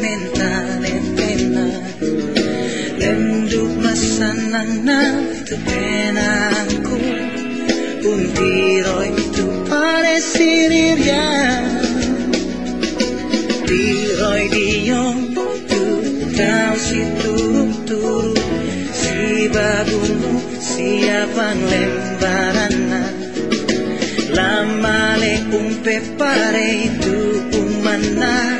mentale pena lenduk masanang na tu penangku un tiroy tu pare siriria tiroy diong tu kau si turu turu si babumu siapang lembaran Lamale un pepare tu umana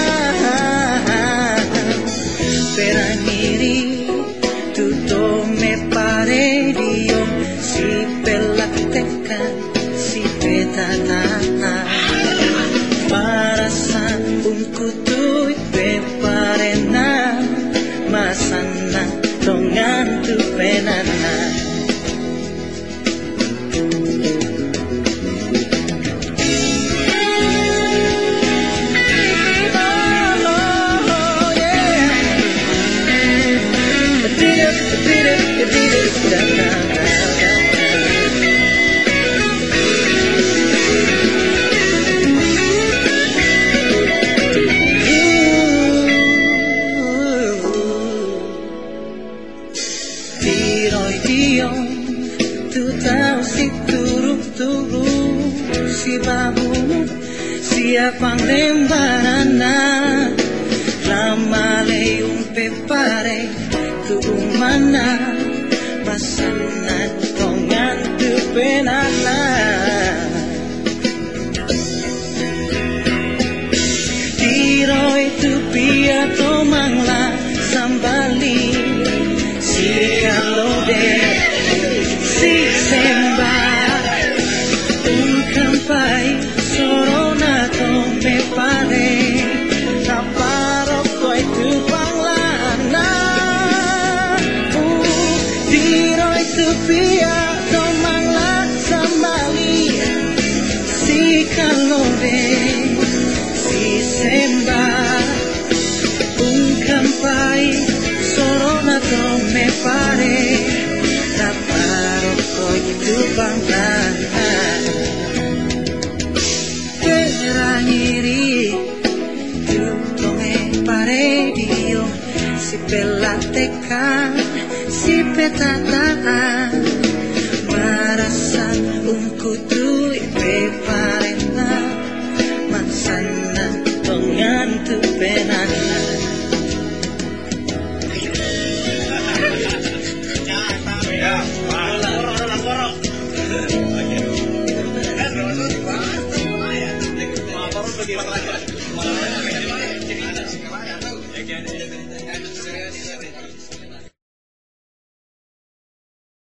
si Si babu Siapang lembarana Lama leung pepare Tu umana Pasana tongan tu come parevio si pelatekan si petataan merasa unku tuli peparena mansana pengantu penak